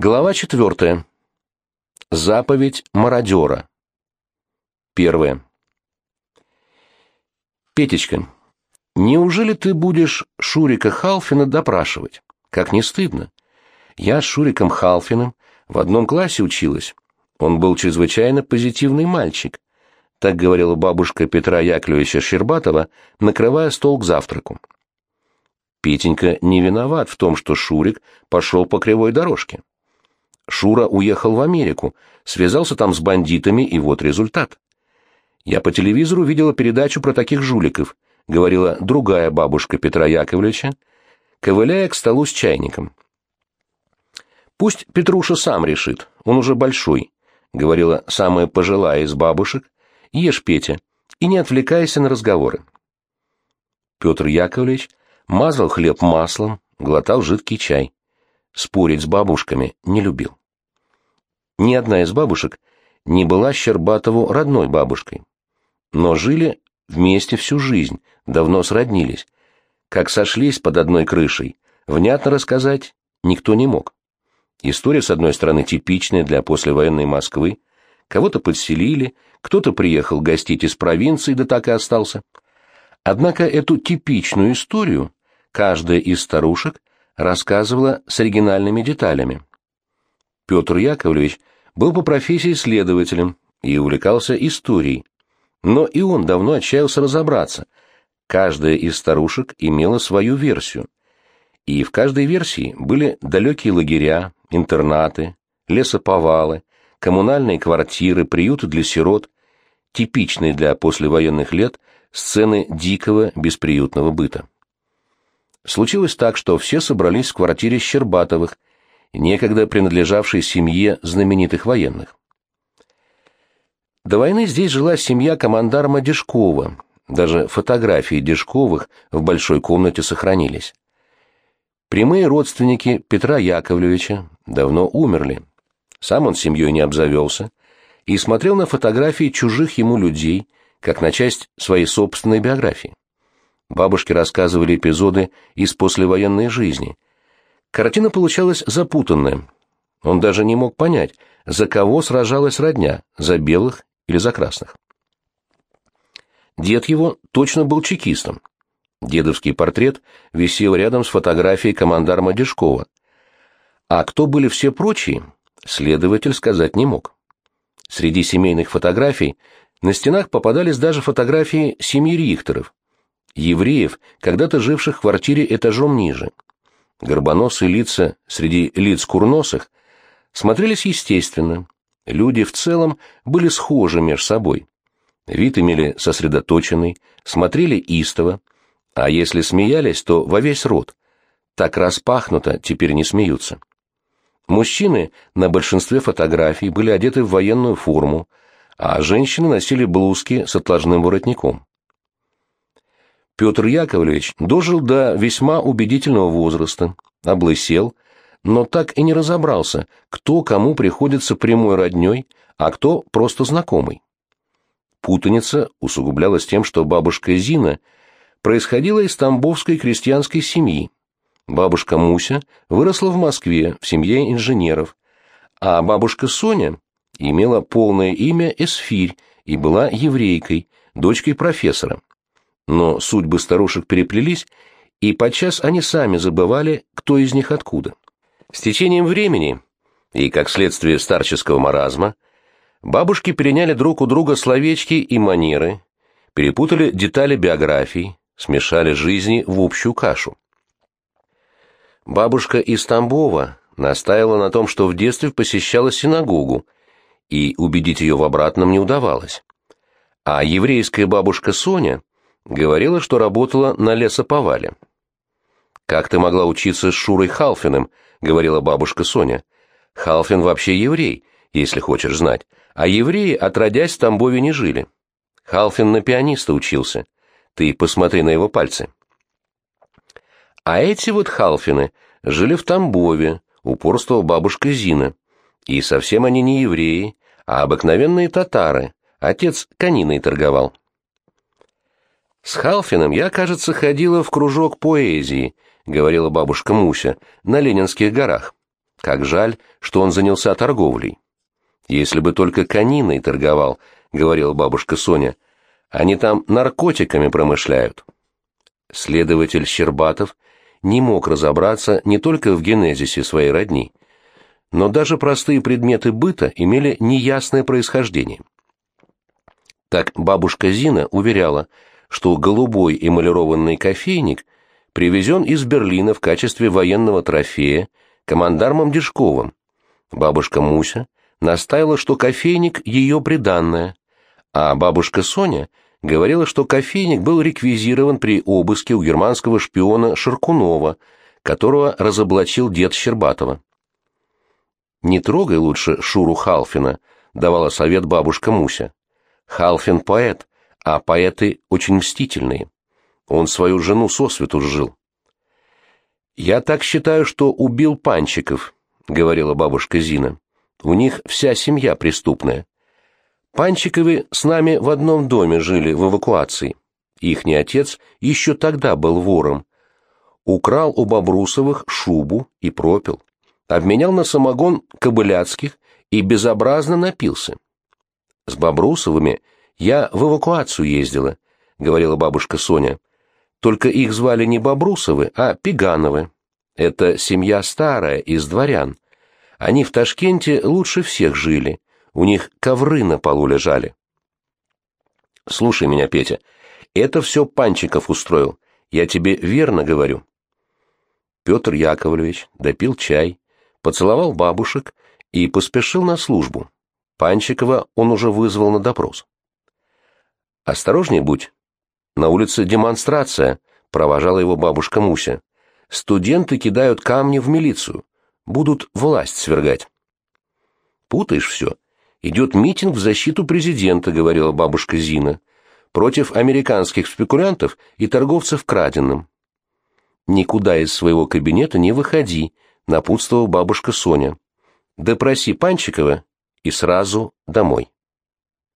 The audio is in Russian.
Глава четвертая. Заповедь мародера. Первое. Петечка, неужели ты будешь Шурика Халфина допрашивать? Как не стыдно. Я с Шуриком Халфиным в одном классе училась. Он был чрезвычайно позитивный мальчик. Так говорила бабушка Петра Яковлевича Щербатова, накрывая стол к завтраку. Петенька не виноват в том, что Шурик пошел по кривой дорожке. Шура уехал в Америку, связался там с бандитами, и вот результат. Я по телевизору видела передачу про таких жуликов, говорила другая бабушка Петра Яковлевича, ковыляя к столу с чайником. «Пусть Петруша сам решит, он уже большой», — говорила самая пожилая из бабушек, — «ешь, Петя, и не отвлекайся на разговоры». Петр Яковлевич мазал хлеб маслом, глотал жидкий чай. Спорить с бабушками не любил. Ни одна из бабушек не была Щербатову родной бабушкой. Но жили вместе всю жизнь, давно сроднились. Как сошлись под одной крышей, внятно рассказать никто не мог. История, с одной стороны, типичная для послевоенной Москвы. Кого-то подселили, кто-то приехал гостить из провинции, да так и остался. Однако эту типичную историю каждая из старушек рассказывала с оригинальными деталями. Петр Яковлевич был по профессии следователем и увлекался историей. Но и он давно отчаялся разобраться. Каждая из старушек имела свою версию. И в каждой версии были далекие лагеря, интернаты, лесоповалы, коммунальные квартиры, приюты для сирот, типичные для послевоенных лет сцены дикого бесприютного быта. Случилось так, что все собрались в квартире Щербатовых, некогда принадлежавшей семье знаменитых военных. До войны здесь жила семья командарма Дежкова, даже фотографии Дежковых в большой комнате сохранились. Прямые родственники Петра Яковлевича давно умерли. Сам он семьей не обзавелся и смотрел на фотографии чужих ему людей, как на часть своей собственной биографии. Бабушки рассказывали эпизоды из послевоенной жизни – Картина получалась запутанная. Он даже не мог понять, за кого сражалась родня, за белых или за красных. Дед его точно был чекистом. Дедовский портрет висел рядом с фотографией командарма Дежкова. А кто были все прочие, следователь сказать не мог. Среди семейных фотографий на стенах попадались даже фотографии семьи Рихтеров, евреев, когда-то живших в квартире этажом ниже. Горбоносые лица среди лиц курносых смотрелись естественно. Люди в целом были схожи между собой. Вид имели сосредоточенный, смотрели истово, а если смеялись, то во весь рот. Так распахнуто теперь не смеются. Мужчины на большинстве фотографий были одеты в военную форму, а женщины носили блузки с отложным воротником. Петр Яковлевич дожил до весьма убедительного возраста, облысел, но так и не разобрался, кто кому приходится прямой родней, а кто просто знакомый. Путаница усугублялась тем, что бабушка Зина происходила из тамбовской крестьянской семьи. Бабушка Муся выросла в Москве в семье инженеров, а бабушка Соня имела полное имя Эсфирь и была еврейкой, дочкой профессора но судьбы старушек переплелись, и подчас они сами забывали, кто из них откуда. С течением времени, и как следствие старческого маразма, бабушки переняли друг у друга словечки и манеры, перепутали детали биографий, смешали жизни в общую кашу. Бабушка из Тамбова настаивала на том, что в детстве посещала синагогу, и убедить ее в обратном не удавалось. А еврейская бабушка Соня Говорила, что работала на лесоповале. «Как ты могла учиться с Шурой Халфиным?» — говорила бабушка Соня. «Халфин вообще еврей, если хочешь знать, а евреи, отродясь, в Тамбове не жили. Халфин на пианиста учился. Ты посмотри на его пальцы». А эти вот Халфины жили в Тамбове, упорствовала бабушка Зина. И совсем они не евреи, а обыкновенные татары. Отец кониной торговал. «С Халфиным я, кажется, ходила в кружок поэзии», — говорила бабушка Муся, — «на Ленинских горах. Как жаль, что он занялся торговлей. Если бы только кониной торговал, говорила бабушка Соня. Они там наркотиками промышляют. Следователь Щербатов не мог разобраться не только в генезисе своей родни, но даже простые предметы быта имели неясное происхождение. Так бабушка Зина уверяла, что голубой эмалированный кофейник привезен из Берлина в качестве военного трофея командармом Дежковым. Бабушка Муся настаивала, что кофейник — ее приданное, а бабушка Соня говорила, что кофейник был реквизирован при обыске у германского шпиона Шаркунова, которого разоблачил дед Щербатова. «Не трогай лучше Шуру Халфина», — давала совет бабушка Муся. «Халфин поэт, а поэты очень мстительные. Он свою жену сосвету сжил». «Я так считаю, что убил Панчиков», — говорила бабушка Зина. «У них вся семья преступная. Панчиковы с нами в одном доме жили в эвакуации. Ихний отец еще тогда был вором. Украл у Бобрусовых шубу и пропил. Обменял на самогон кобыляцких и безобразно напился. С Бобрусовыми я в эвакуацию ездила, говорила бабушка Соня. Только их звали не Бобрусовы, а Пигановы. Это семья старая, из дворян. Они в Ташкенте лучше всех жили. У них ковры на полу лежали. Слушай меня, Петя, это все Панчиков устроил. Я тебе верно говорю. Петр Яковлевич допил чай, поцеловал бабушек и поспешил на службу. Панчикова он уже вызвал на допрос. «Осторожней будь. На улице демонстрация», — провожала его бабушка Муся. «Студенты кидают камни в милицию. Будут власть свергать». «Путаешь все. Идет митинг в защиту президента», — говорила бабушка Зина, «против американских спекулянтов и торговцев краденым». «Никуда из своего кабинета не выходи», — напутствовала бабушка Соня. «Допроси Панчикова и сразу домой».